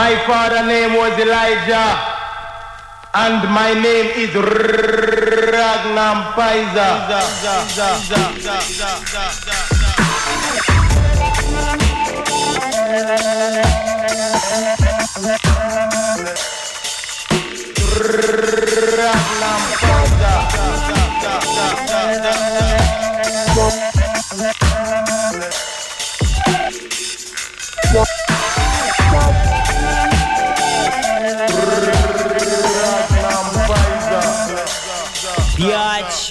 My father name was Elijah, and my name is Ragnar. Ragnar Biatch.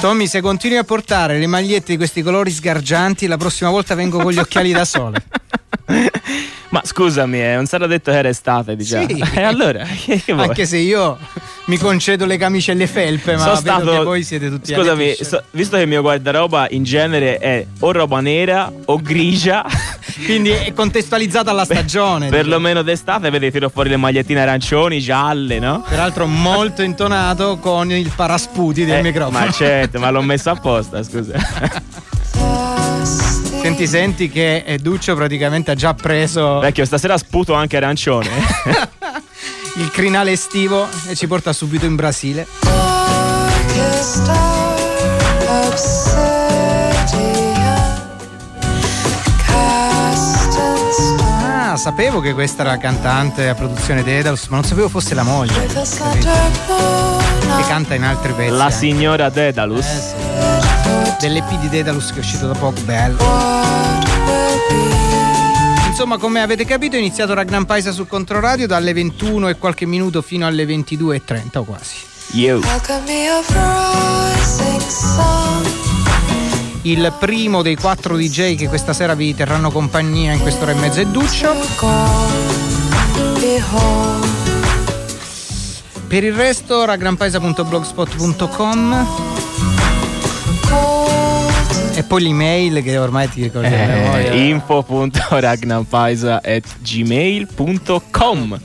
Tommy, se continui a portare le magliette di questi colori sgargianti, la prossima volta vengo con gli occhiali da sole. Ma scusami, eh, non sarà detto che era estate, diciamo. Sì. E allora, che, che? Anche se io mi concedo le camicelle felpe, ma vedo stato- che voi siete tutti Scusami, so- visto che il mio guardaroba in genere è o roba nera o grigia, Quindi è contestualizzata alla stagione. diciamo. perlomeno d'estate, vedi, tiro fuori le magliettine arancioni, gialle, no? Peraltro molto intonato con il parasputi del Eh, microfono. Ma certo, ma l'ho messo apposta, scusa. Senti, senti che eh, Duccio praticamente ha già preso Vecchio, stasera sputo anche arancione. il crinale estivo e ci porta subito in Brasile. Ah, sapevo che questa era cantante a produzione Dedalus, ma non sapevo fosse la moglie. capito? Che canta in altri pezzi. La anche. signora Dedalus. Eh, sì. Dell'EP di Dedalus che è uscito da poco, bello. Insomma, come avete capito, è iniziato Ragnar Paisa su Controradio dalle 21 e qualche minuto fino alle 22.30 o quasi. Yo. Il primo dei quattro DJ che questa sera vi terranno compagnia in quest'ora e mezza è Duccio. Per il resto, ragranpaisa.blogspot.com e poi l'email che ormai ti ricordi a memoria. Eh, info.ragnampaisa at gmail.com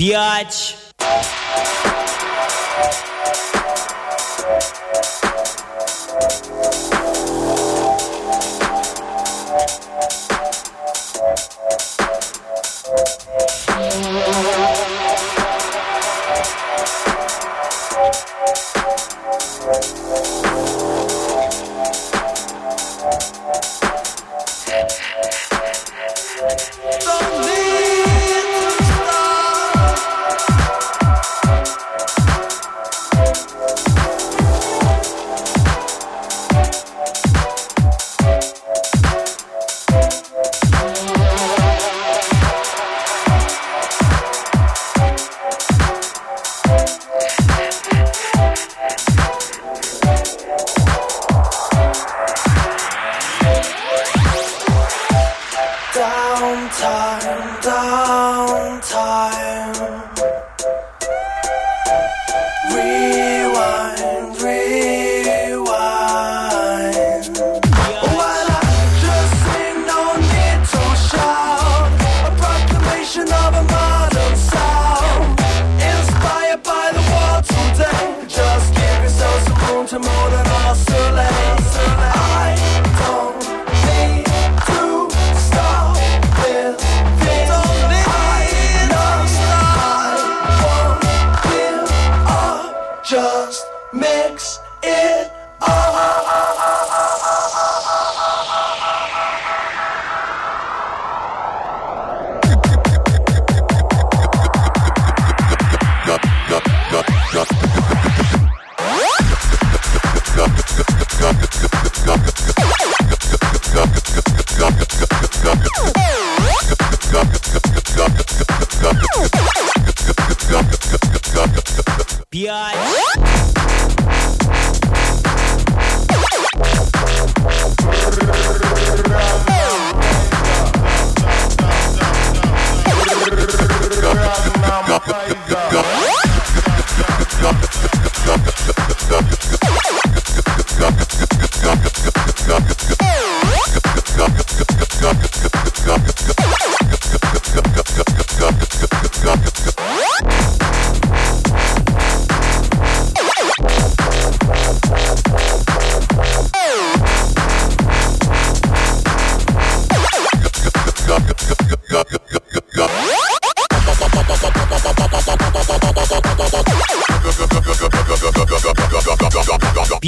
пять,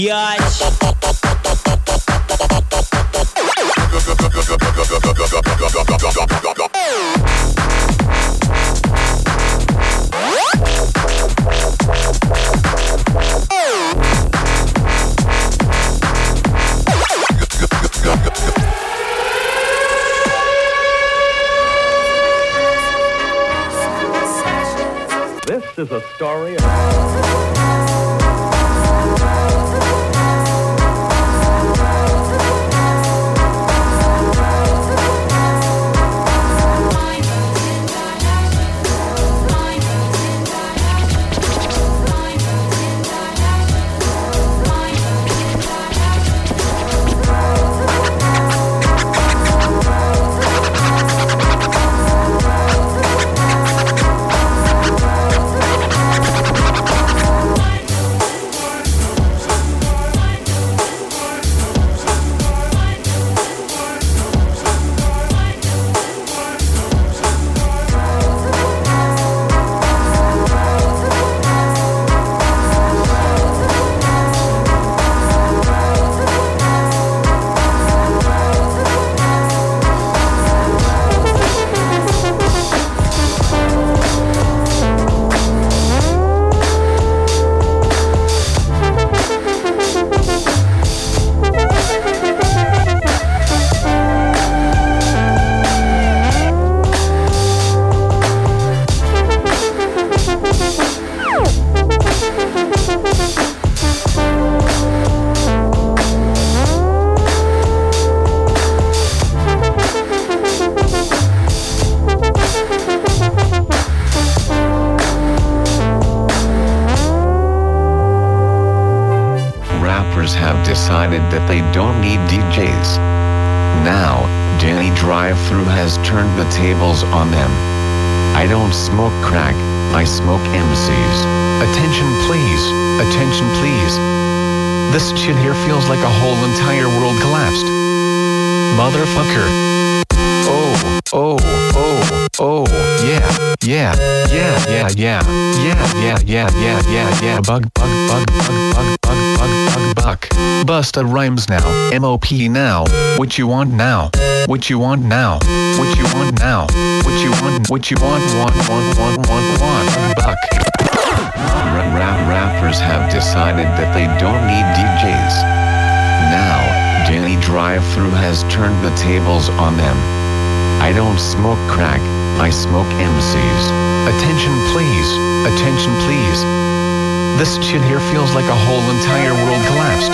пять, yeah, yeah, yeah, yeah, yeah, yeah, yeah, yeah, bug, bug, bug, bug, bug, bug, bug, bug, buck. Busta rhymes now, MOP now, what you want now, what you want now, what you want now, what you want, what you want, want, want, want, want, want, buck. Rap rappers have decided that they don't need DJs. Now, Danny Drive Thru has turned the tables on them. I don't smoke crack, I smoke MCs. Attention please, attention please. This shit here feels like a whole entire world collapsed.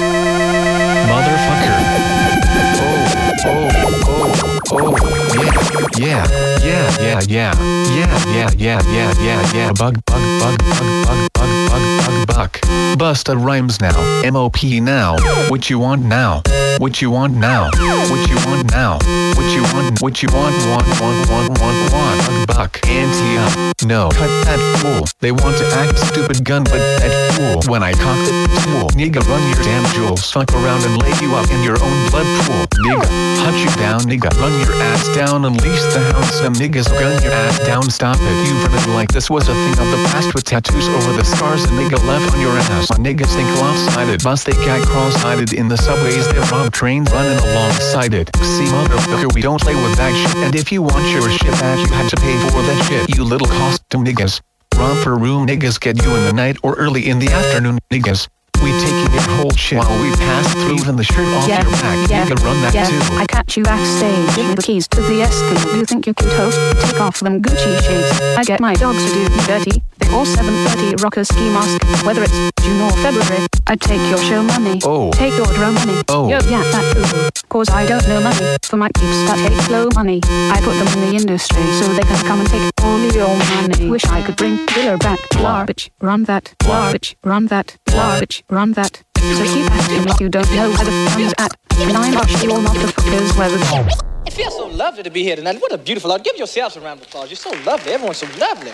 Motherfucker. Oh, oh, oh, oh, yeah, yeah, yeah, yeah, yeah, yeah, yeah, yeah, yeah, yeah, yeah. bug, bug, bug, bug, bug, bug, bug, bug, buck. Busta rhymes now, MOP now, what you want now, what you want now, what you want now, what you want, what you want, want, want, want, want, want, buck. Anti up, no, cut that fool. They want to act stupid gun, but that fool. When I cock the tool, nigga, run your damn jewels, fuck around and lay you up in your own blood pool, nigga. Hunt you down, nigga, run your ass down, unleash the hounds, some niggas gun your ass down, stop it. You've running like this was a thing of the past with tattoos over the scars a nigga left on your ass. My niggas think lopsided, bust they got cross-eyed in the subways, they rob trains running alongside it. See, motherfucker, we don't play with that shit, and if you want your shit back, you had to pay for that shit, you little costume niggas. Romper room niggas get you in the night or early in the afternoon niggas. We taking your whole shit while we pass through even the shirt off Yeah, your back. yeah, Nigga, run that yeah. too. I catch you backstage, give me the keys to the Escalade. You think you can host? Take off them Gucci shades. I get my dogs to do me dirty. They all 730 rocker ski mask. Whether it's June or February, I take your show money. Oh. Take your drum money. Oh. Yo, yeah, that fool. Cause I don't know money. For my peeps that take slow money. I put them in the industry so they can come and take all your money. Wish I could bring Diller back. Bitch, run that. Bitch, run that. Garbage, run that. So keep acting like you don't know where the fun's at. And I'm rush you all motherfuckers where the It feels so lovely to be here tonight. What a beautiful art. Give yourselves a round of applause. You're so lovely. Everyone's so lovely.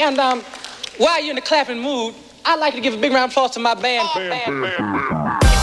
And um, while you're in the clapping mood, I'd like to give a big round of applause to my band. So glow.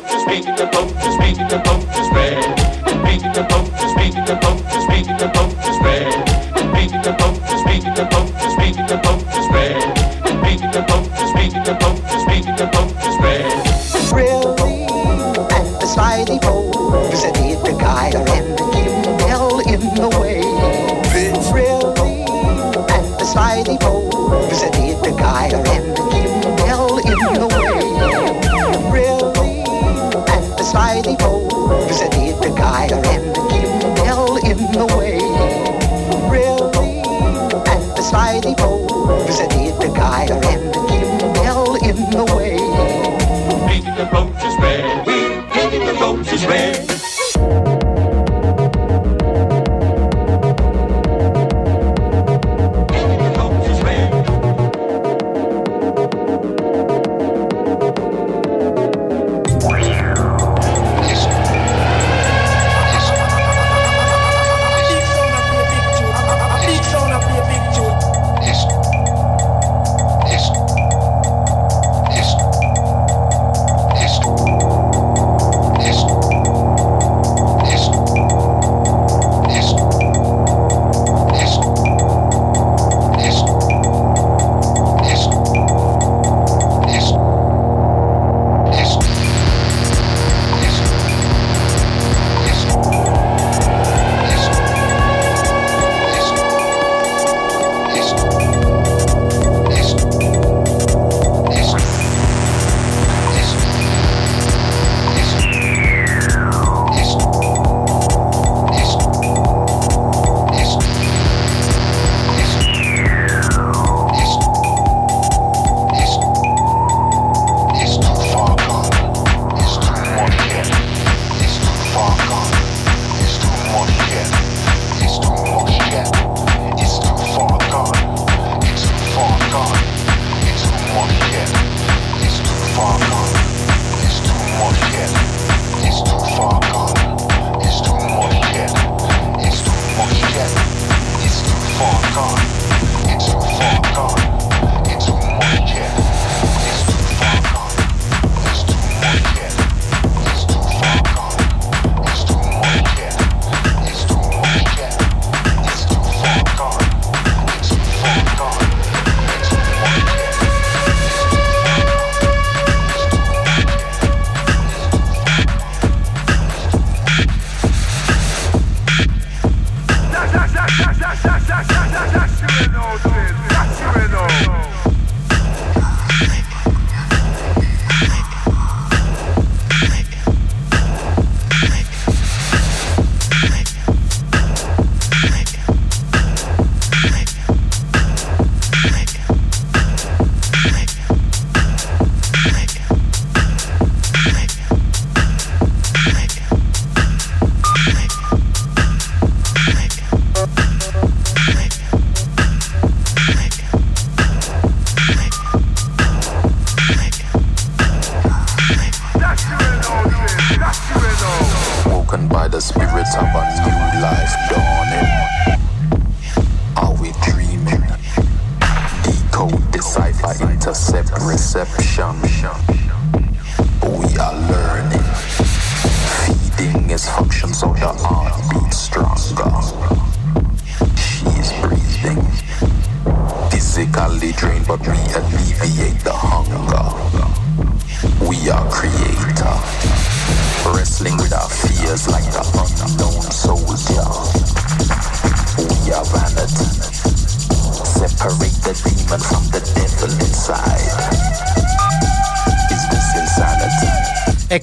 Just painting the boat, just painting the vultures red. And painting the boat, just painting the boat, just painting the boat.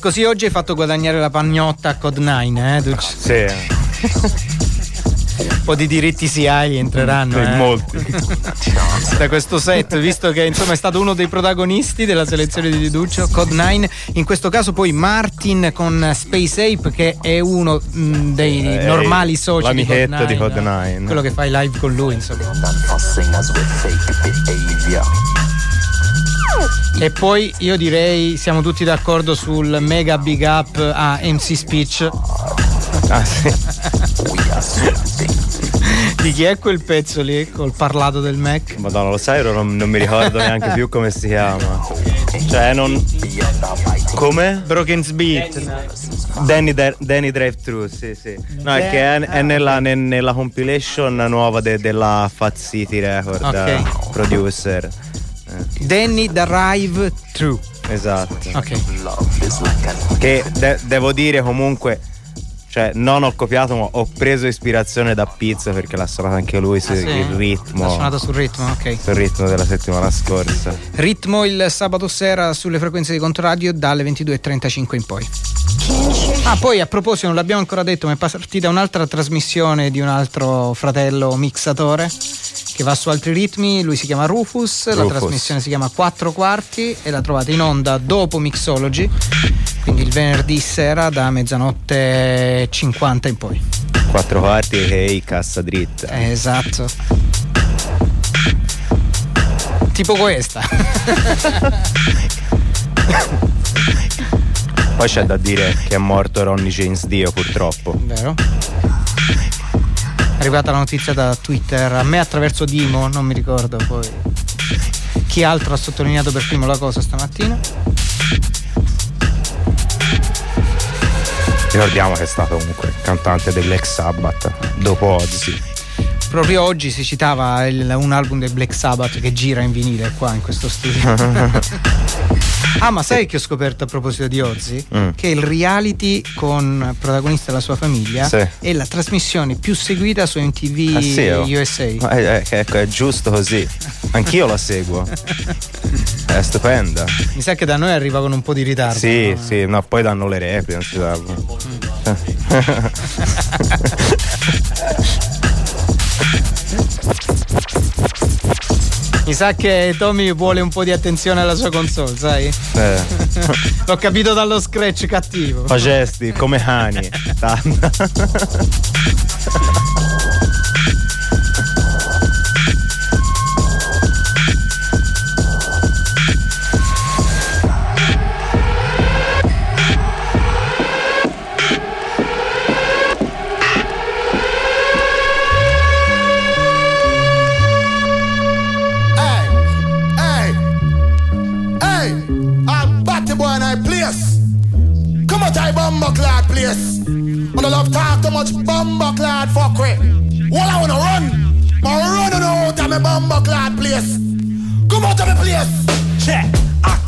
Così oggi hai fatto guadagnare la pagnotta a Code9, eh? Duc? Sì. Un po' di diritti SIA gli entreranno. Eh. molti. da questo set, visto che insomma è stato uno dei protagonisti della selezione di Duccio, Code9, in questo caso poi Martin con Space Ape che è uno mh, dei Eh, normali soci l'amichetto di di Code9, Code9. quello che fai live con lui insomma. E poi io direi siamo tutti d'accordo sul mega big up a MC Speech. Ah sì. Di chi è quel pezzo lì col parlato del Mac? Madonna, lo sai, ora non, non mi ricordo neanche più come si chiama. Cioè, non. Come? Broken Beat. Danny, Danny Drive Thru, sì, sì. No, è che è, è nella, ne- nella compilation nuova de- della Fat City Record, Ok. eh, producer. Danny Drive True. esatto. Ok. Che de- devo dire comunque, cioè non ho copiato ma ho preso ispirazione da Pizza perché l'ha suonato anche lui Ah, sì? il ritmo. Ha suonato sul ritmo, ok. sul ritmo della settimana scorsa. Ritmo il sabato sera sulle frequenze di Controradio dalle 22.35 in poi. Ah, poi a proposito, non l'abbiamo ancora detto, ma è partita un'altra trasmissione di un altro fratello mixatore che va su altri ritmi. Lui si chiama Rufus, la Rufus. trasmissione si chiama 4 quarti e la trovate in onda dopo Mixology, quindi il venerdì sera da mezzanotte 50 in poi. Quattro quarti e cassa dritta. Eh, esatto. Tipo questa. Poi c'è da dire che è morto Ronnie James Dio purtroppo. Vero? È arrivata la notizia da Twitter, a me attraverso Dimo, non mi ricordo poi. Chi altro ha sottolineato per primo la cosa stamattina? Ricordiamo che è stato comunque cantante Black Sabbath dopo Ozzy. Proprio oggi si citava il- un album dei Black Sabbath che gira in vinile qua in questo studio. ah, ma sai che ho scoperto a proposito di Ozzy? Mm. Che il reality con protagonista e la sua famiglia Sì. è la trasmissione più seguita su MTV Ah, sì, oh. USA. È, è- ecco, è giusto così. Anch'io la seguo. È stupenda. Mi sa che da noi arriva con un po' di ritardo. Sì, no? sì, no, poi danno le repliche, non si danno. Mi sa che Tommy vuole un po' di attenzione alla sua console, sai? Eh. L'ho capito dallo scratch cattivo. Fa gesti come cani. place. The love talk too much bumbo clad fuckery. Well, I wanna run. I run out of my bumbo clad place. Come out of my place. Check.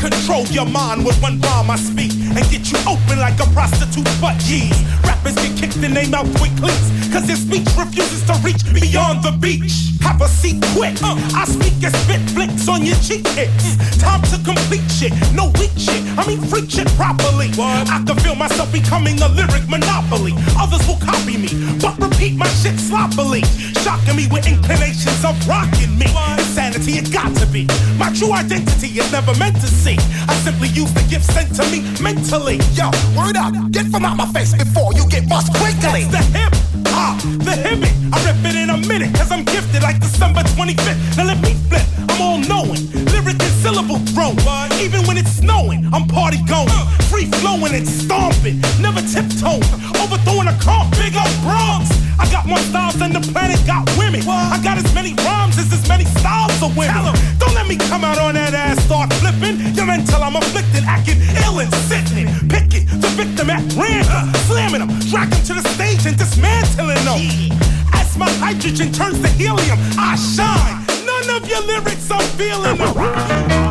Control your mind with one rhyme I speak and get you open like a prostitute butt cheese. Rappers get kicked and name out quick cleats cause their speech refuses to reach beyond the beach. Have a seat quick. Uh, I speak and spit flicks on your cheek hits. Time to complete shit, no weak shit. I mean freak shit properly. I can feel myself becoming a lyric monopoly. Others will copy me, but repeat my shit sloppily. Shocking me with inclinations of rocking me. Insanity, it got to be. My true identity is never meant to see. I simply use the gift sent to me mentally. Yo, word up. Get from out my face before you get bust quickly. That's the hip hop, the hip. I rip it in a minute, cause I'm gifted like December 25th. Now let me flip, I'm all knowing. Lyric and syllable throw. Even when it's snowing, I'm party going. Free flowing and stomping, never tiptoeing. Overthrowing a comp, big up Bronx. I got more styles than the planet got me come out on that ass, start flipping. Your mental, I'm afflicted, acting ill and sickening. Picking the victim at random, uh. slamming them, drag them to the stage and dismantling them. As my hydrogen turns to helium, I shine. None of your lyrics are feeling them.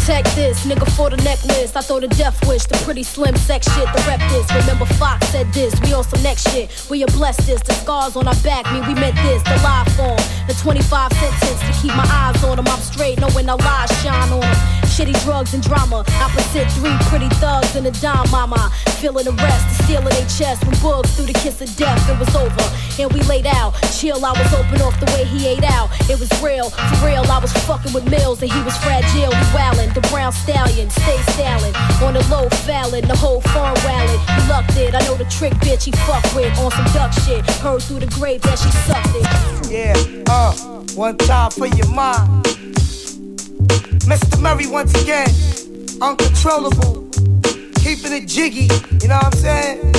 Protect this, nigga, for the necklace. I throw the death wish, the pretty slim sex shit, the rep this. Remember Fox said this, we on some next shit. We are blessed this, the scars on our back mean we meant this. The live form, the 25 sentence to keep my eyes on them. I'm straight, knowing I lie shine on them. Shitty drugs and drama. Opposite three pretty thugs and a dime mama. Feeling the rest, steel in their chest. When bugs through the kiss of death, it was over. And we laid out. Chill, I was open off the way he ate out. It was real, for real. I was fucking with Mills and he was fragile. He wildin', the brown stallion, stay styling. On the low fallin', the whole farm wallin'. He lucked it, I know the trick bitch he fuck with. On some duck shit, heard through the grave that she sucked it. Yeah, uh, one time for your mind. Mr. Murray once again, uncontrollable, keeping it jiggy, you know what I'm saying?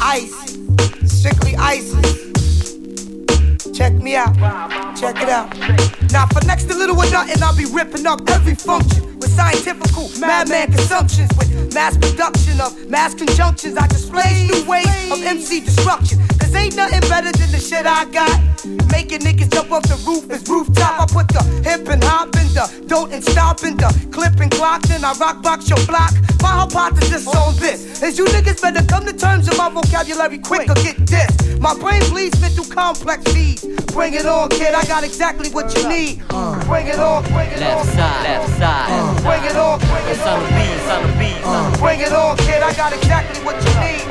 Ice, strictly ISIS. Check me out, check it out. Now for next to little or nothing, I'll be ripping up every function with scientifical madman consumptions, with mass production of mass conjunctions. I display new ways of MC destruction. Cause ain't nothing better than the shit I got. Making niggas jump off the roof is rooftop. I put the hip and hop in the don't and stop in the clip and clock. Then I rock box your block. My hypothesis on this is you niggas better come to terms with my vocabulary quick or get this. My brain bleeds mental complex feeds. Bring it on, kid. I got exactly what you need. Uh. Bring it on, bring it on. Left side, left side. I got exactly what you need.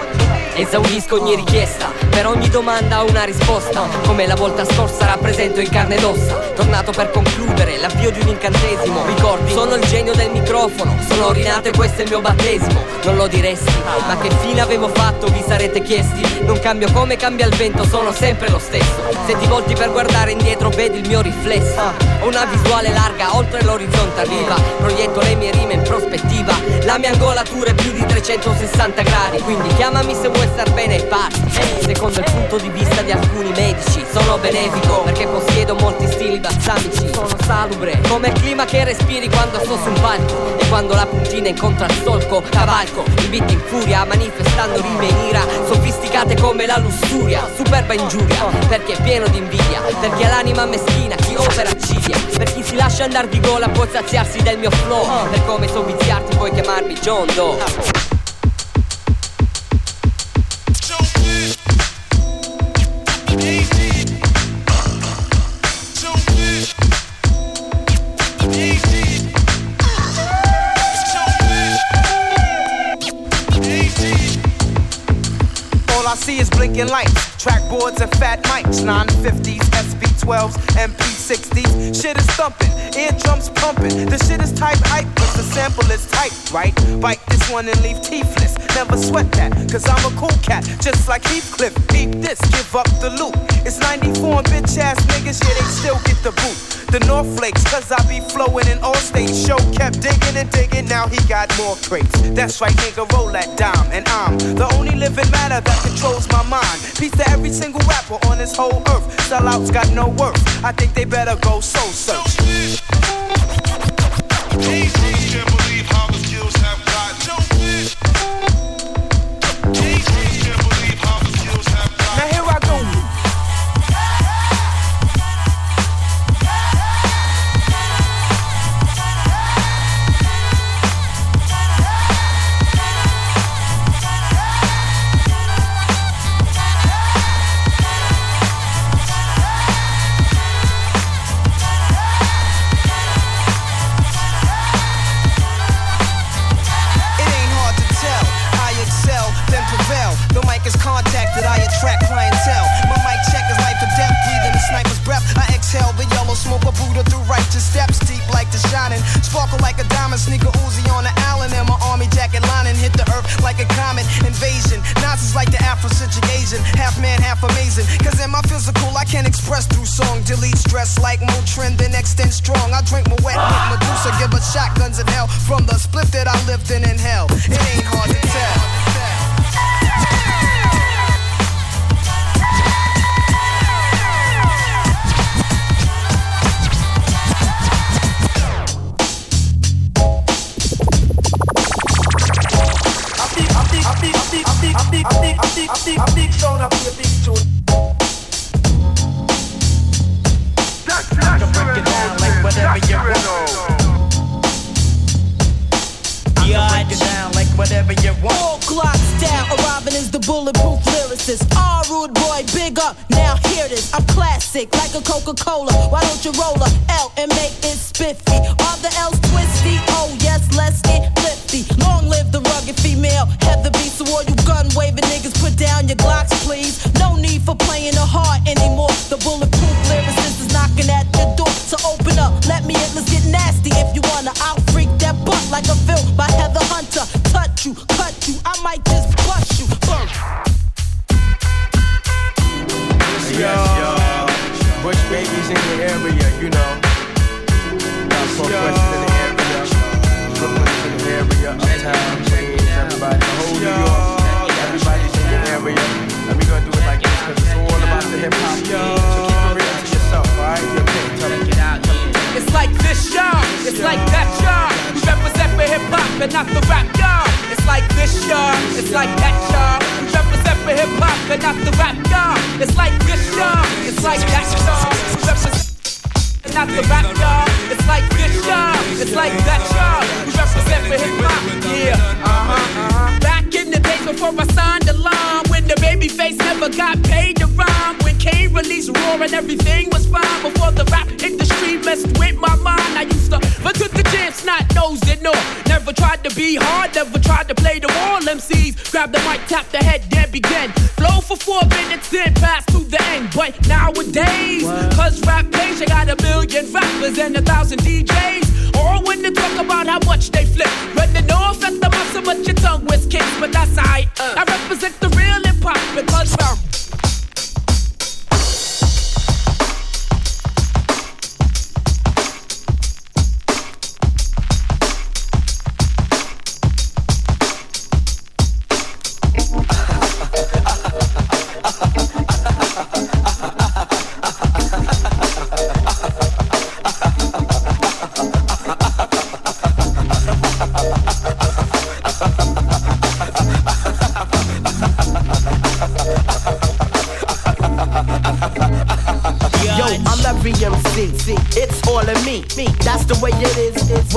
Esaudisco ogni richiesta, per ogni domanda ho una risposta. Come la volta scorsa rappresento in carne ed ossa. Tornato per concludere l'avvio di un incantesimo. Ricordi, sono il genio del microfono. Sono rinato e questo è il mio battesimo. Non lo diresti, ma che fine avevo fatto vi sarete chiesti. Non cambio come cambia il vento, sono sempre lo stesso. Se ti volti per guardare indietro vedi il mio riflesso. Ho una visuale larga, oltre l'orizzonte arriva. Proietto le mie rime in prospettiva. La mia angolatura è più di 360 gradi. Quindi chiamami se vuoi star bene e parti. Secondo il punto di vista di alcuni medici, sono benefico perché possiedo molti stili balsamici. Sono salubre, come il clima che respiri quando sto su un palco. E quando la puntina incontra il solco, cavalco. Il beat in furia, manifestando rime in ira. Sofisticate come la lussuria, superba ingiuria. Perché è pieno di invidia, perché l'anima meschina, chi opera cilia. Per chi si lascia andare di gola può saziarsi del mio flow. Per come so viziarti puoi chiamarmi John Doe. Blinking lights, trackboards and fat mics, 950s, SP12s, MP60s. Shit is thumping, eardrums pumping. The shit is type hype, but the sample is tight, right? Bite this one and leave teethless. Never sweat that, cause I'm a cool cat, just like Heathcliff. Beat this, give up the loot. It's 94 and bitch ass niggas, yeah, they still get the boot. The North Flakes, cause I be flowing in all states. Show kept digging and digging, now he got more crates. That's right, nigga, roll that dime. And I'm the only living matter that controls my mind. Peace to every single rapper on this whole earth. Sellouts got no worth. I think they better go soul search. Exhale the yellow smoke of Buddha through righteous steps, deep like the shining. Sparkle like a diamond, sneaker Uzi on the island, and my army jacket lining hit the earth like a comet invasion. Nazis like the Afrocentric Asian, half man, half amazing. Cause in my physical, I can't express through song, delete stress like Motrin, then extend strong. I drink my wet with Medusa, give us shotguns in hell from the split that I lived in in hell. It ain't hard to tell. Break it down like whatever you want. All clock style, arriving is the bulletproof lyricist. R rude boy, big up, now hear this. I'm classic, like a Coca-Cola. Why don't you roll a L and make it spiffy? Are the L's twisty? Oh yes, let's get lifty. Long live the rugged female, Heather B. So all you gun waving niggas, put down your Glocks, please. No need for playing the heart anymore. The bulletproof lyricist is knocking at your door. So open up, let me in, let's get nasty if you wanna. I'll freak that butt like a It's like this, y'all. It's like that, y'all. We represent for hip hop and not the rap, y'all. It's like this, y'all. It's like that, y'all. We represent for hip hop and not the rap, y'all. It's like this, y'all. It's like that, y'all. We represent not the rap, y'all. It's like this, y'all. It's like that, y'all. We represent for hip hop, yeah. Uh-huh, uh-huh. Back in the days before I signed the line, when the baby face never got paid to rhyme, when Kane released Raw and everything was fine, before the rap industry messed with my mind, I used to run to the jam, not nose and no. Never tried to be hard, never tried to play the wall MCs. Grab the mic, tap the head, then begin. Flow for four minutes, then pass to the end. But nowadays, cause rap pays, you got a million rappers and a thousand DJs. Or when they talk about how much they flip. When Running off at the muscle, but your tongue was kicked. But that's alright. I represent the real hip hop because um,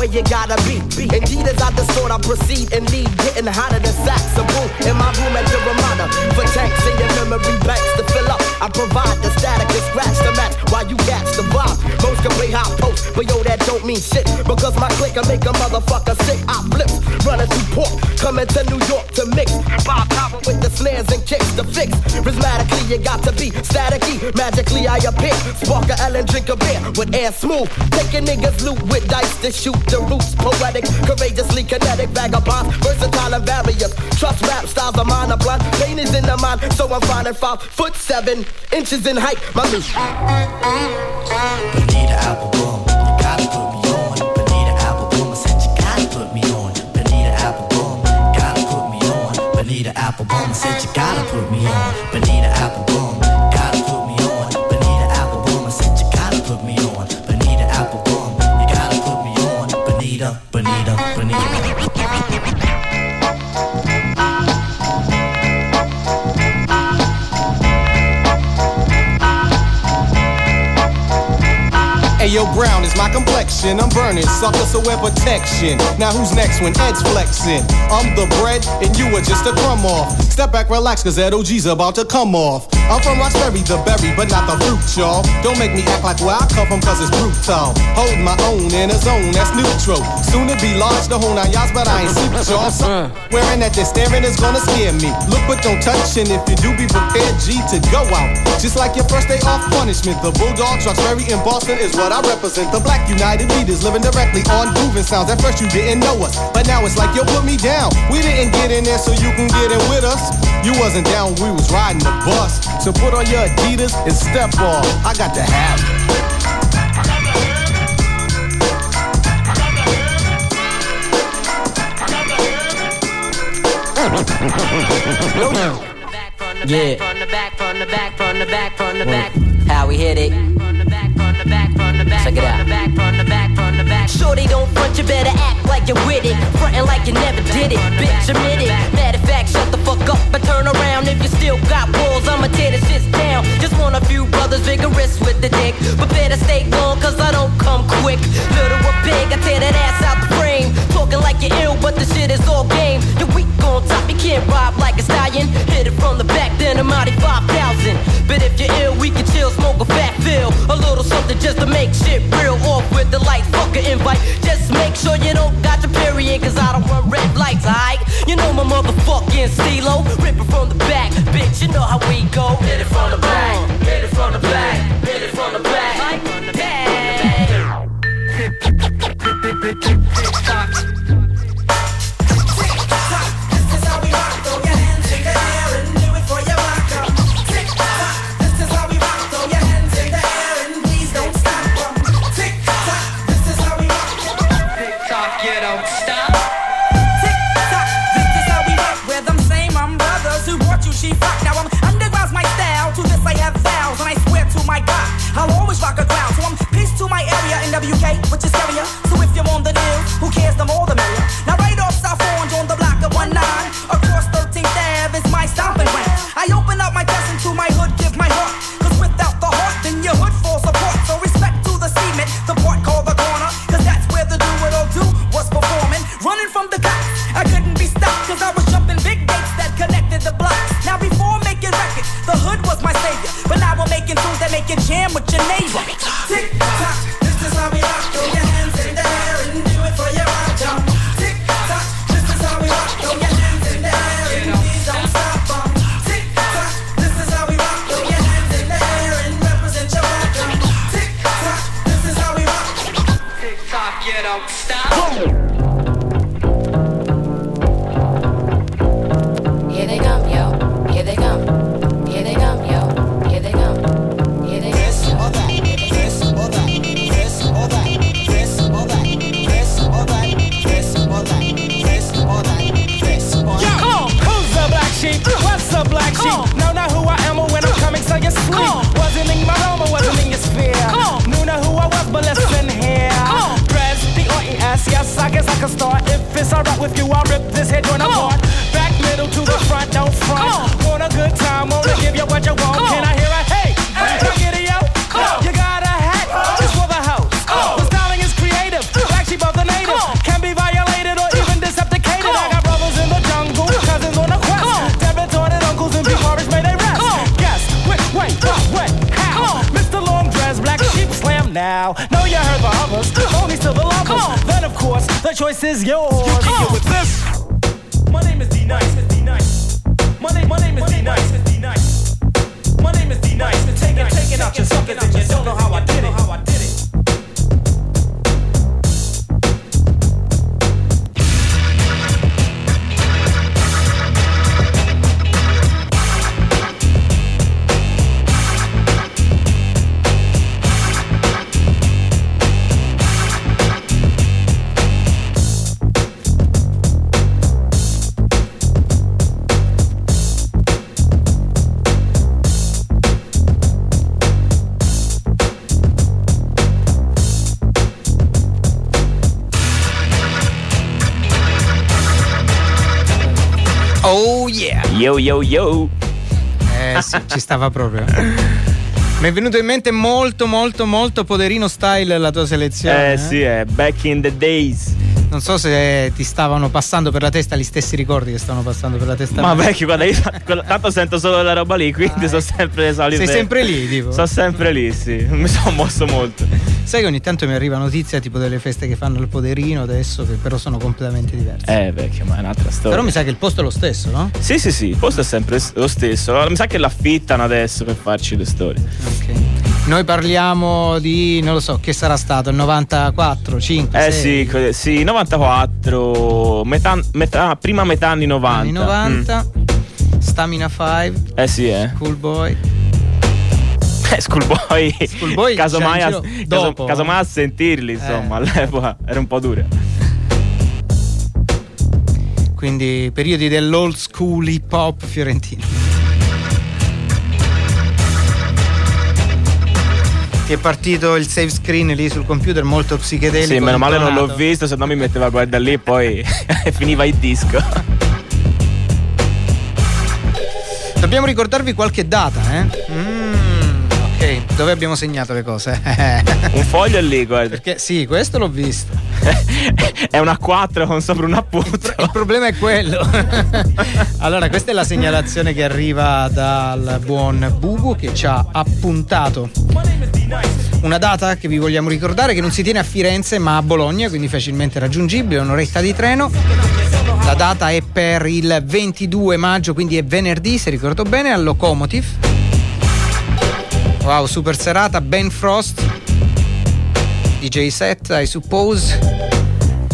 Where you gotta be. Indeed, as I distort, I proceed and you got to be staticky. Magically, I appear. Spark a L and drink a beer with air smooth. Taking niggas loot with dice to shoot the roots. Poetic, courageously kinetic, vagabonds, versatile and various. Trust rap styles of mine are blunt. Pain is in the mind, so I'm finding five foot seven inches in height. My me. Bonita Applebum, you gotta put me on. Bonita Applebum, I said you gotta put me on. Bonita Applebum, gotta put me on. Bonita Applebum, I said you gotta put me on. Complexion. I'm burning, sucker, so wear protection. Now who's next when Ed's flexing? I'm the bread, and you are just a crumb off. Step back, relax, cause that OG's about to come off. I'm from Roxbury, the berry, but not the root, y'all. Don't make me act like where I come from, cause it's brutal. Hold my own in a zone that's neutral. Soon to be large, the whole nine yards, but I ain't super, y'all. So, wearing that they're staring is gonna scare me. Look, but don't touch, and if you do, be prepared, G, to go out. Just like your first day off punishment. The Bulldogs, Roxbury, in Boston is what I represent. The black united leaders living directly on grooving sounds. At first you didn't know us, but now it's like yo put me down. We didn't get in there so you can get in with us. You wasn't down, we was riding the bus. So put on your Adidas and step off. I got to have it. Yeah. From the back, from the back, from the back, from the back. How we hit it. Check it out. Shorty don't front, you better act like you're with it. Frontin' like you never did it, bitch, admit it. Matter of fact, the dick. But better stay gone, cause I don't come quick. Little or big, I tear that ass out the frame. Talking like you're ill, but the shit is all game. You're weak on top, you can't rob like a stallion. Hit it from the back, then I'm out 5,000. But if you're ill, we can chill, smoke a fat fill. A little something just to make shit real. Off with the lights, fuck an invite. Just make sure you don't got your period, cause I don't run red lights, alright? You know my motherfucking steelo Rip it from the back, bitch, you know how we go. Hit it from the back, hit it from the back. Now. Know you heard the others, only still the lovers. Then of course, the choice is yours. You kick it with this. My name is D Nice. My name, my name is D Nice, D Nice. My name is D Nice. Taking, taking out your suckers and you don't know how I did it. Yo yo yo. Eh sì, ci stava proprio. Mi è venuto in mente molto molto molto poderino style la tua selezione. Eh sì, è back in the days. Non so se ti stavano passando per la testa gli stessi ricordi che stavano passando per la testa. Ma vecchio, guarda, io tanto sento solo la roba lì, quindi sono sempre le solite. Sei sempre lì, tipo? Sono sempre lì, sì. Mi sono mosso molto. Sai che ogni tanto mi arriva notizia tipo delle feste che fanno il poderino adesso, che però sono completamente diverse. Eh, vecchio, ma è un'altra storia. Però mi sa che il posto è lo stesso, no? Sì, sì, sì, il posto è sempre lo stesso. Allora, mi sa che l'affittano adesso per farci le storie. Noi parliamo di, non lo so, che sarà stato, il 94, 5, Eh sì, sì, 94, metà, metà- prima metà anni 90. anni 90, Stamina 5, Mm. Eh sì, eh. Cool Boy. Eh, Schoolboy, Schoolboy casomai, a, dopo, casomai eh. a sentirli, insomma, Eh. all'epoca era un po' dura. Quindi periodi dell'old school hip hop fiorentino. È partito il save screen lì sul computer molto psichedelico. Sì, meno male non l'ho visto, se no mi metteva a guardare lì e poi finiva il disco. Dobbiamo ricordarvi qualche data, eh? Mm, dove abbiamo segnato le cose? Un foglio è lì, guarda. Perché sì, questo l'ho visto. è una 4 con sopra un appunto. Il problema è quello. allora, questa è la segnalazione che arriva dal buon Bubu che ci ha appuntato una data che vi vogliamo ricordare che non si tiene a Firenze ma a Bologna, quindi facilmente raggiungibile, un'oretta di treno. La data è per il 22 maggio, quindi è venerdì, se ricordo bene, al Locomotive. Wow, super serata, Ben Frost, DJ set, I suppose.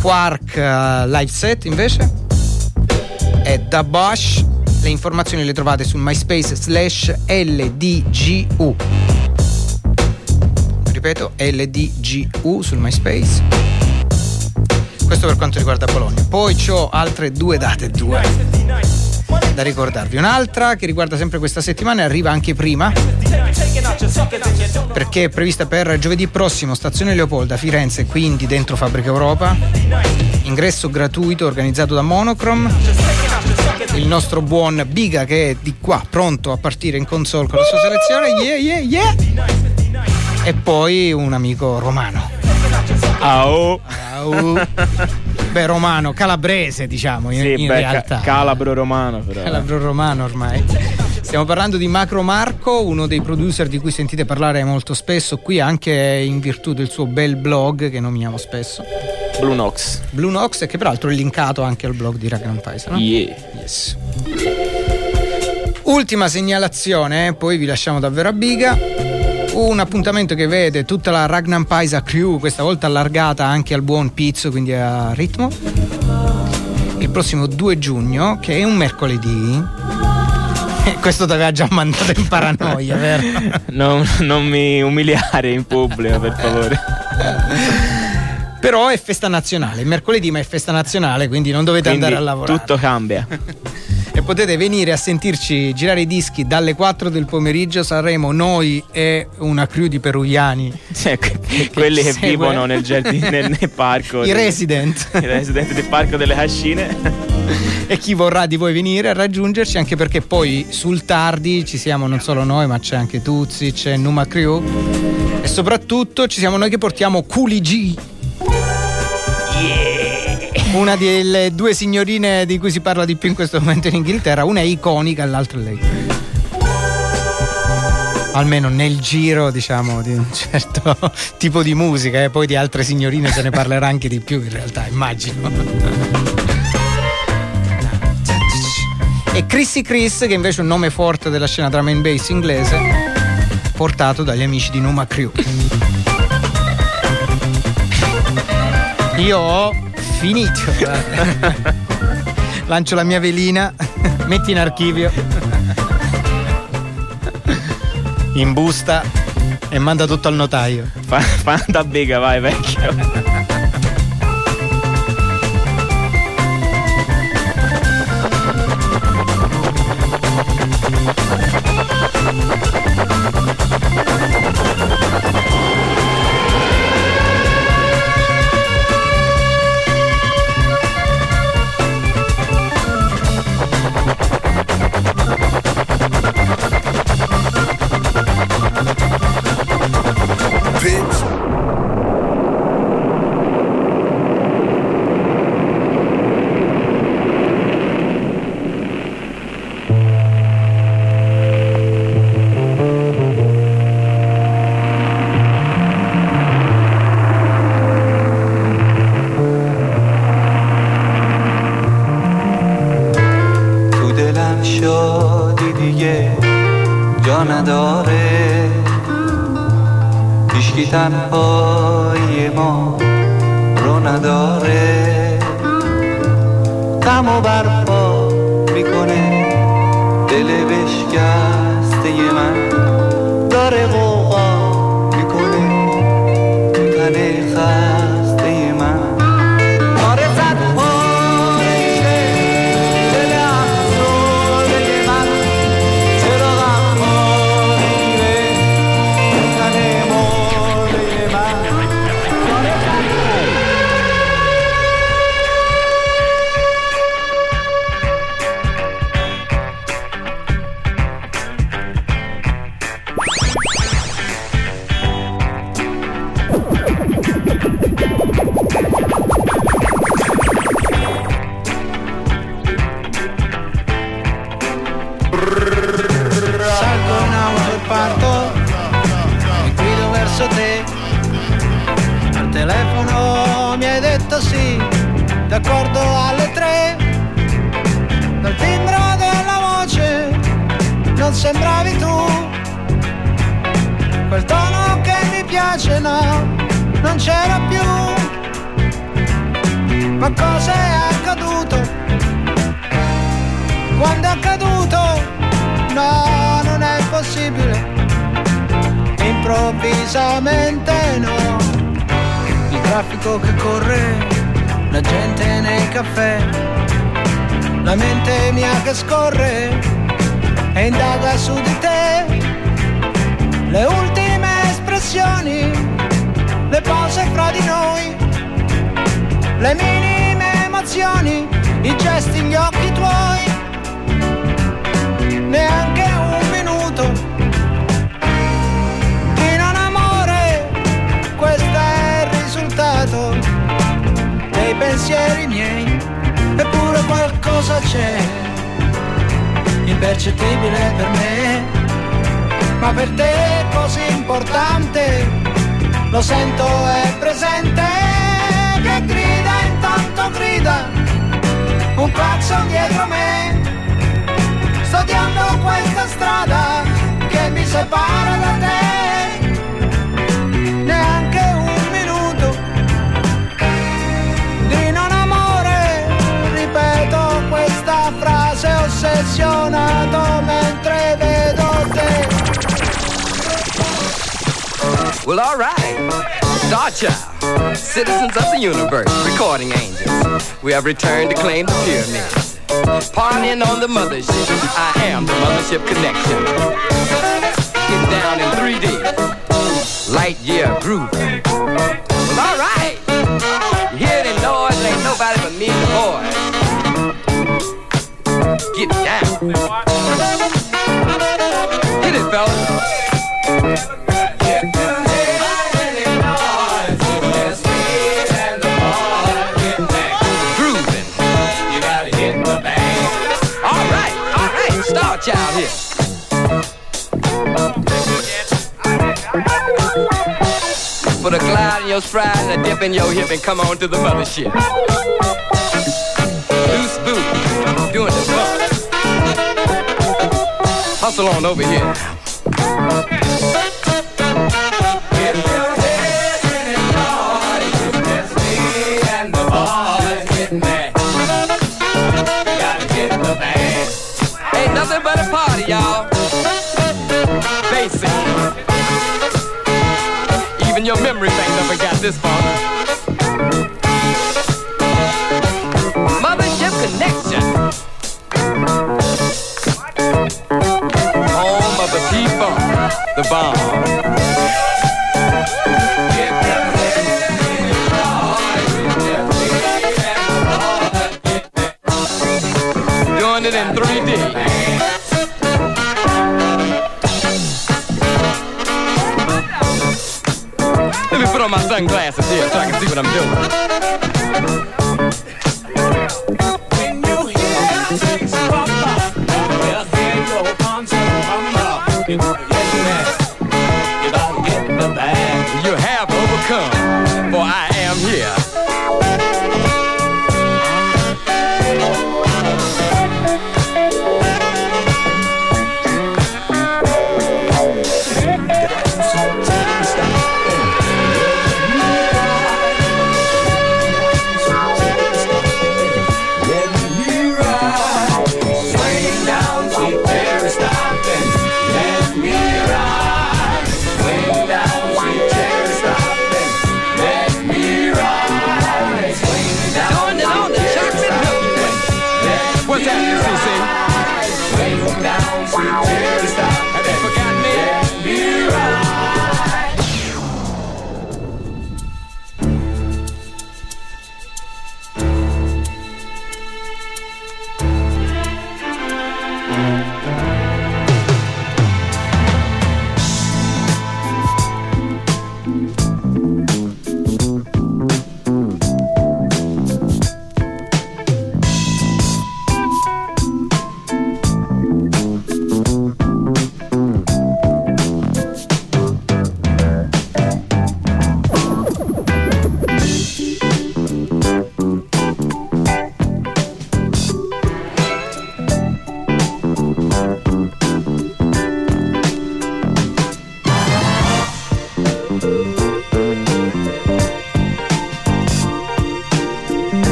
Quark uh, live set invece. E Da Bosch. Le informazioni le trovate su MySpace slash LDGU. Ripeto, LDGU sul MySpace. Questo per quanto riguarda Bologna. Poi ho altre due date, due da ricordarvi. Un'altra che riguarda sempre questa settimana e arriva anche prima perché è prevista per giovedì prossimo stazione Leopolda Firenze, quindi dentro Fabbrica Europa. Ingresso gratuito organizzato da Monochrome. Il nostro buon Biga che è di qua pronto a partire in console con la sua selezione. Yeah, yeah, yeah. E poi un amico romano. Au. Au. Beh, romano, calabrese, diciamo, in, Sì, in beh, ca- realtà. calabro romano però. Calabro romano ormai. Stiamo parlando di Macro Marco, uno dei producer di cui sentite parlare molto spesso qui, anche in virtù del suo bel blog che nominiamo spesso. Blue Nox. Blue Nox, che peraltro è linkato anche al blog di Ragnar Paisa, no? Yeah. Yes. Ultima segnalazione, poi vi lasciamo davvero a biga. Un appuntamento che vede tutta la Ragnar Paisa crew, questa volta allargata anche al buon Pizzo, quindi a ritmo. Il prossimo 2 giugno, che è un mercoledì. Questo ti aveva già mandato in paranoia, vero? Non, non mi umiliare in pubblico, per favore. Però è festa nazionale, mercoledì ma è festa nazionale, quindi non dovete Quindi andare a lavorare. tutto cambia. Potete venire a sentirci girare i dischi dalle 4 del pomeriggio. Saremo noi e una crew di peruviani. Quelli che segue. vivono nel, giardino, nel, nel parco. I resident. I resident del parco delle cascine. e chi vorrà di voi venire a raggiungerci, anche perché poi sul tardi ci siamo non solo noi, ma c'è anche Tuzzi, c'è Numa Crew. E soprattutto ci siamo noi che portiamo Culi G. Una delle due signorine di cui si parla di più in questo momento in Inghilterra, una è iconica e l'altra è lei. Almeno nel giro, diciamo, di un certo tipo di musica, e poi di altre signorine se ne parlerà anche di più in realtà, immagino. E Chrissy Chris, che invece è un nome forte della scena drum and bass inglese, portato dagli amici di Numa Crew. Io ho finito. Lancio la mia velina, metti in archivio, in busta e manda tutto al notaio. Fa, fa da bega, vai vecchio. Gesti, gli occhi tuoi. Neanche un minuto. Di non amore, questo è il risultato dei pensieri miei, eppure qualcosa c'è, impercettibile per me, ma per te è così importante, lo sento è presente, che grida intanto grida, un clacson dietro me, sto odiando questa strada che mi separa da te, non amore, ripeto questa frase ossessionato mentre vedo te. Well, all right. Child, citizens of the universe, recording angels. We have returned to claim the pyramids. Partying on the mothership. I am the mothership connection. Getting down in 3D. Light year groove. Well, all right. You hear the noise? Ain't nobody but me and the boys. Get down. Hit it, fellas. Put a glide in your stride and a dip in your hip and come on to the mothership. Loose boot, doing the bump. Hustle on over here. Bank got this far. Mothership Connection. Home of the P-Funk, the bomb. Doing it in 3D. Put on my sunglasses here so I can see what I'm doing.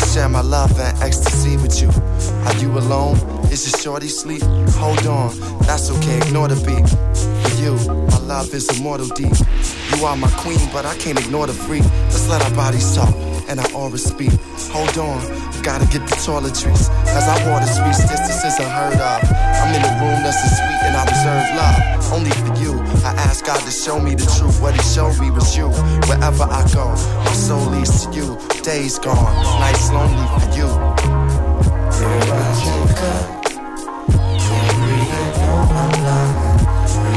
To share my love and ecstasy with you. Are you alone? Is your shorty sleep? Hold on, that's okay, ignore the beat. For you, my love is immortal deep. You are my queen, but I can't ignore the freak. Let's let our bodies talk and our aura speak. Hold on, gotta get the toiletries. As I water speech, distances unheard of. I'm in a room that's a sweet and I reserve love. Only I ask God to show me the truth. What He showed me was you. Wherever I go, my soul leads to you. Days gone, nights lonely for you. My love.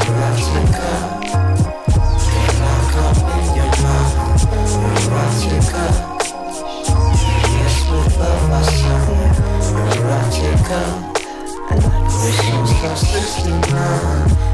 Erotica, can I come in your mind? Yes, love, my son. Erotica. Questions from 69 Erotica Questions from 69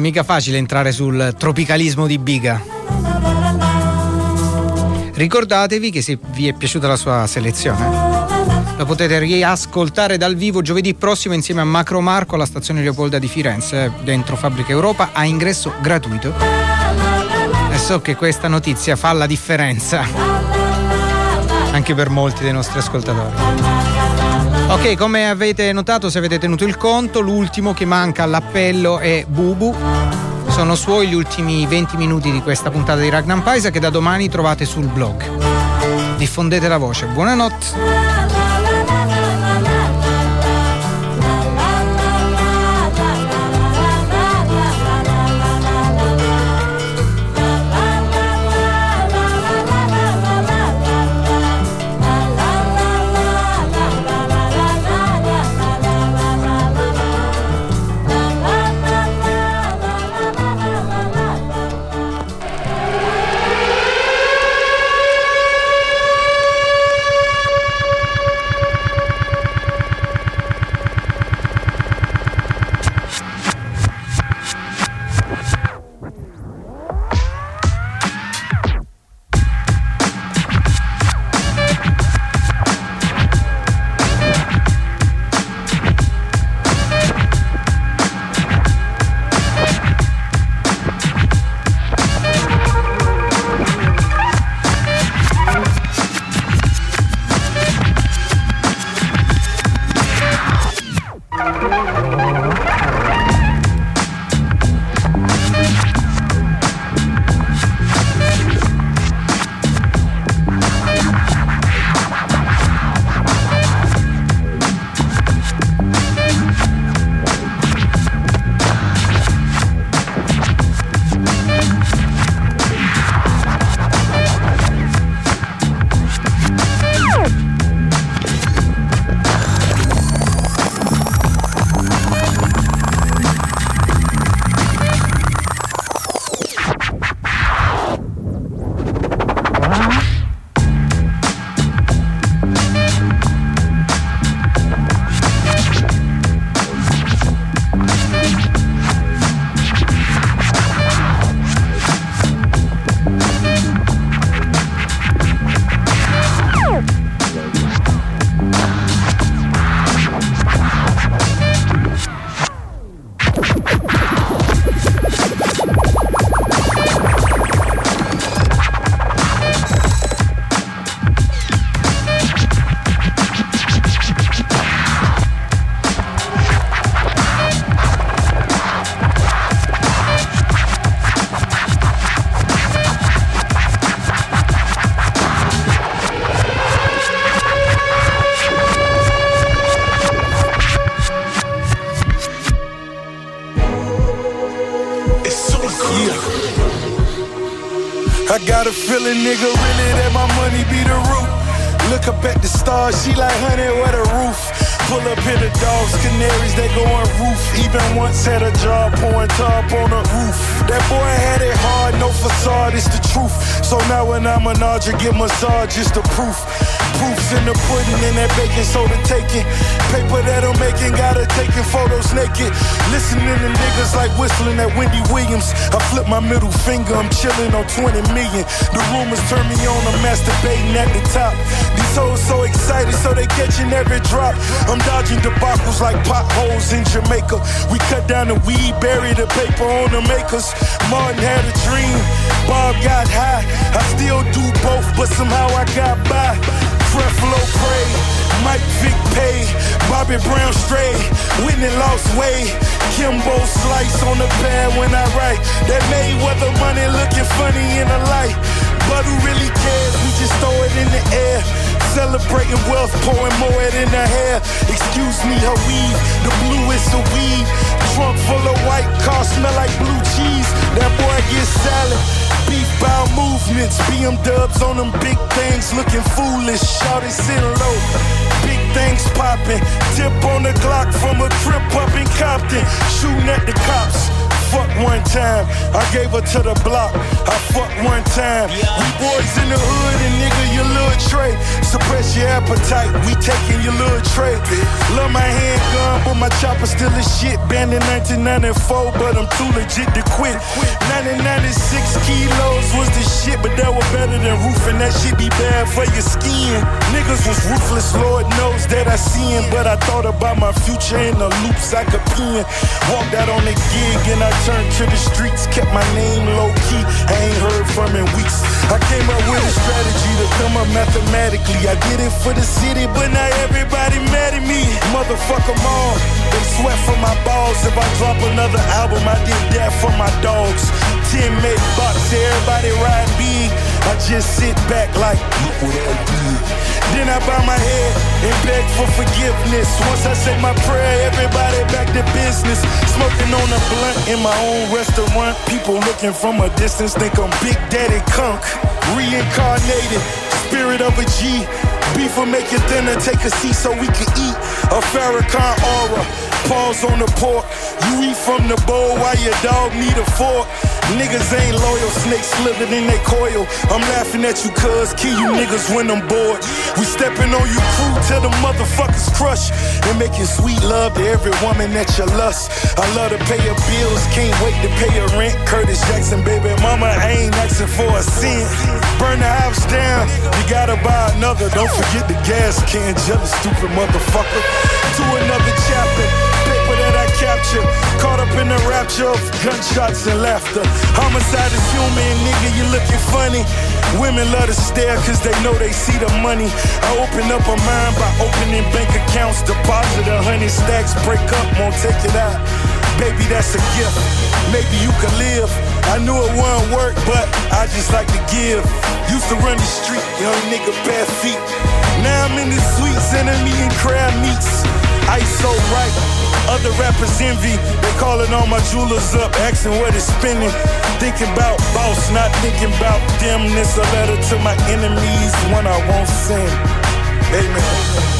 mica facile entrare sul tropicalismo di Biga. Ricordatevi che se vi è piaciuta la sua selezione, la potete riascoltare dal vivo giovedì prossimo insieme a Macro Marco alla stazione Leopolda di Firenze, dentro Fabbrica Europa, a ingresso gratuito. E so che questa notizia fa la differenza, anche per molti dei nostri ascoltatori. Ok, come avete notato, se avete tenuto il conto, l'ultimo che manca all'appello è Bubu. Sono suoi gli ultimi 20 minuti di questa puntata di Ragnar Paisa che da domani trovate sul blog. Diffondete la voce. Buonanotte. A feeling, nigga, really that my money be the root. Look up at the stars, she like, honey, what the roof. Pull up in the dogs, canaries, they go on roof. Even once had a job pouring top on the roof. That boy had it hard, no facade, it's the truth. So now when I'm an Audrey, get massage, it's the proof. Proofs in the pudding and that baking soda taking. Paper that I'm making, gotta taking photos naked. Listening to niggas like whistling at Wendy Williams. I flip my middle finger, I'm chilling on 20 million. The rumors turn me on, I'm masturbating at the top. These hoes so excited, so they catching every drop. I'm dodging debacles like potholes in Jamaica. We cut down the weed, bury the paper on the makers. Martin had a dream, Bob got high. I still do both, but somehow I got by. Creflo Pray, Mike Vick Pay, Bobby Brown Stray, Whitney Lost Way, Kimbo Slice on the pad when I write. That Mayweather money looking funny in the light. But who really cares? We just throw it in the air. Celebrating wealth, pouring more in her hair. Excuse me, her weave, the blue is the weed. Trunk full of white car, smell like blue cheese. That boy gets salad. Beef bow movements, BM dubs on them big things, looking foolish. Shout it low. Big things popping. Tip on the Glock from a trip up in Compton. Shooting at the cops. Fuck one time, I gave her to the block. I fuck one time. We boys in the hood and nigga, your little tray. Suppress your appetite, we taking your little tray. Love my handgun, but my chopper still a shit. Banned in 1994, but I'm too legit to quit. 1996 kilos was the shit, but that was better than roofing. That shit be bad for your skin. Niggas was ruthless, Lord knows that I seen. But I thought about my future in the loops I could pin. Walked out on the gig and I turned to the streets. Kept my name low key. I ain't heard from in weeks. I came up with a strategy to come up mathematically. I did it for the city, but now everybody mad at me. Motherfuck 'em all. They sweat for my balls. If I drop another album, I did that for my dogs. 10 make bucks, everybody ride big. I just sit back like, I did. Then I bow my head and beg for forgiveness. Once I say my prayer, everybody back to business. Smoking on a blunt in my own restaurant. People looking from a distance think I'm Big Daddy Kunk. Reincarnated, spirit of a G. Beef will make it thinner, take a seat so we can eat. A Farrakhan aura, pause on the pork. You eat from the bowl while your dog need a fork. Niggas ain't loyal, snakes slithered in they coil. I'm laughing at you, cuz, kill you niggas when I'm bored. We stepping on you crew till the motherfuckers crush. And making sweet love to every woman that you lust. I love to pay your bills, can't wait to pay your rent. Curtis Jackson, baby mama, I ain't asking for a cent. Burn the house down, you gotta buy another. Don't forget the gas can, jealous, stupid motherfucker. To another chapter, Caught up in the rapture of gunshots and laughter. Homicide is human, nigga, you looking funny. Women love to stare cause they know they see the money. I open up a mind by opening bank accounts. Deposit a hundred stacks, break up, won't take it out. Baby, that's a gift. Maybe you could live. I knew it wouldn't work, but I just like to give. Used to run the street, young nigga, bare feet. Now I'm in the suites and I'm eating crab meats. Ice so right, other rappers envy. They calling all my jewelers up, asking what it's spinning. Thinking about boss, not thinking about them. This a letter to my enemies, one I won't send. Amen.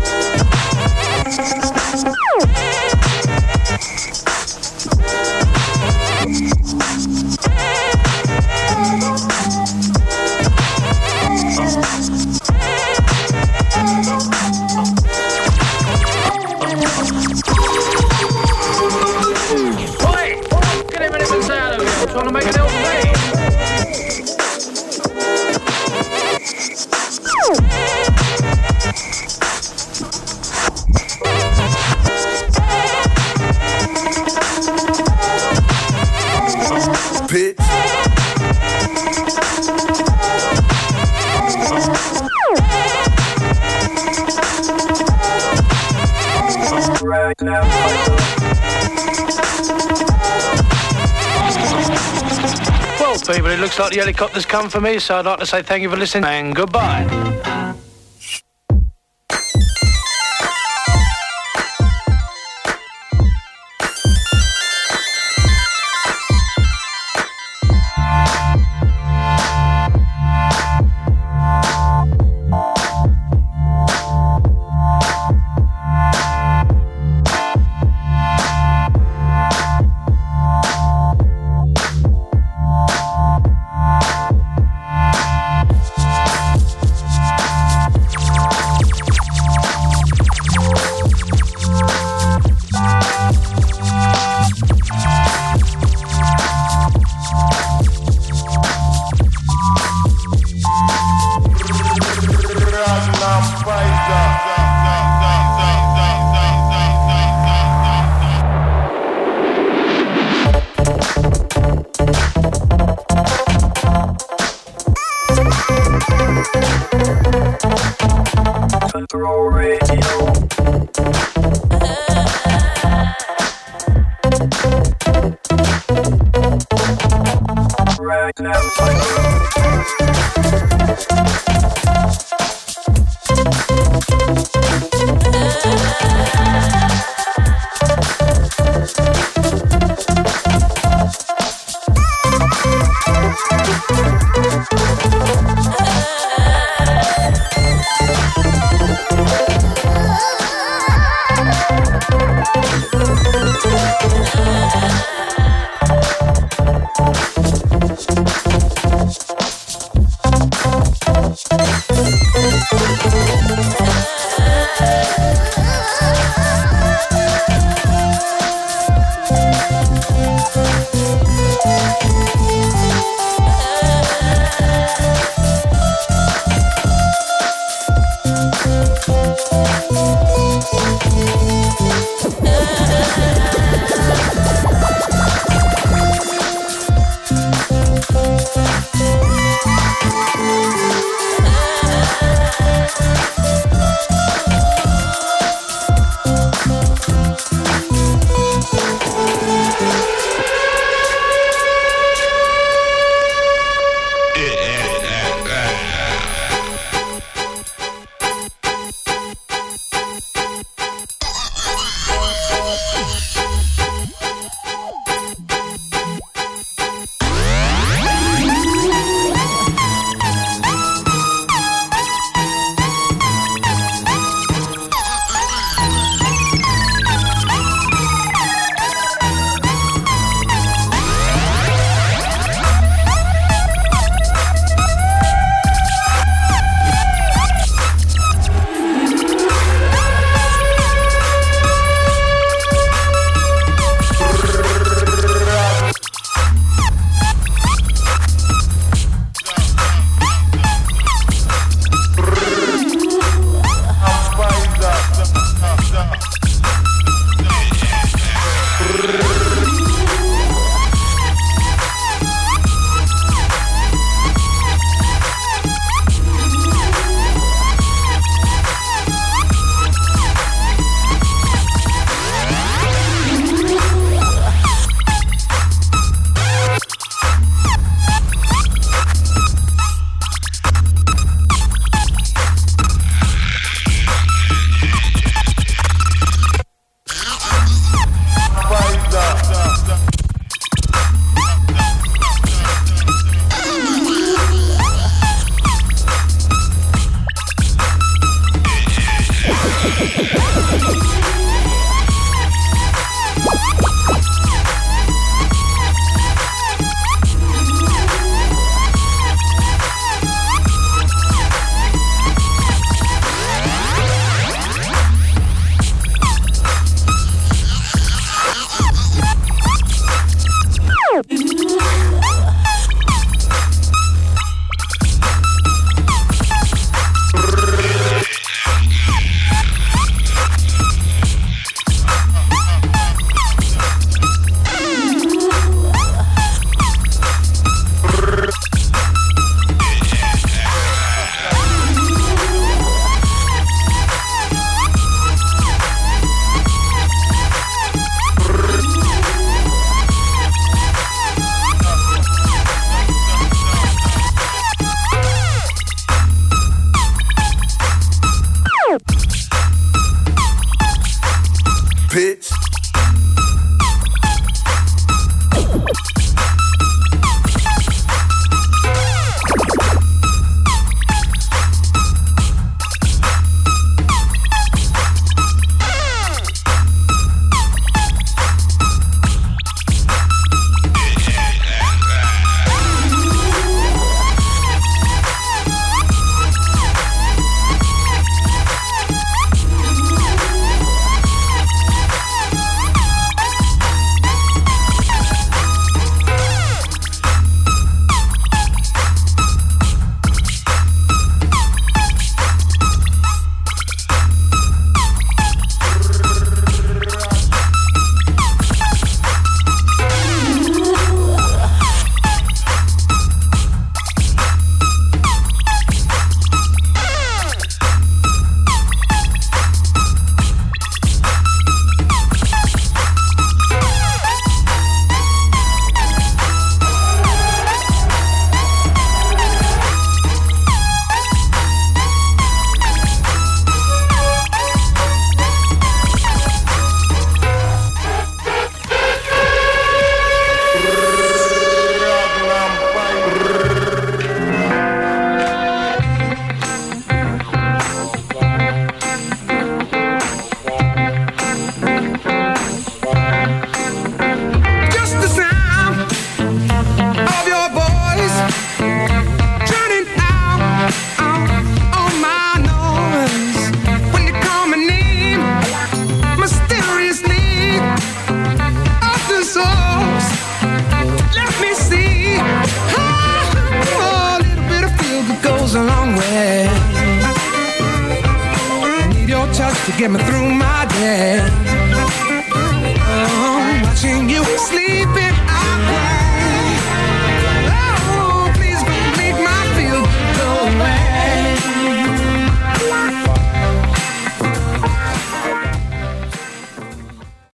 helicopter's come for me, so I'd like to say thank you for listening and goodbye. Oh.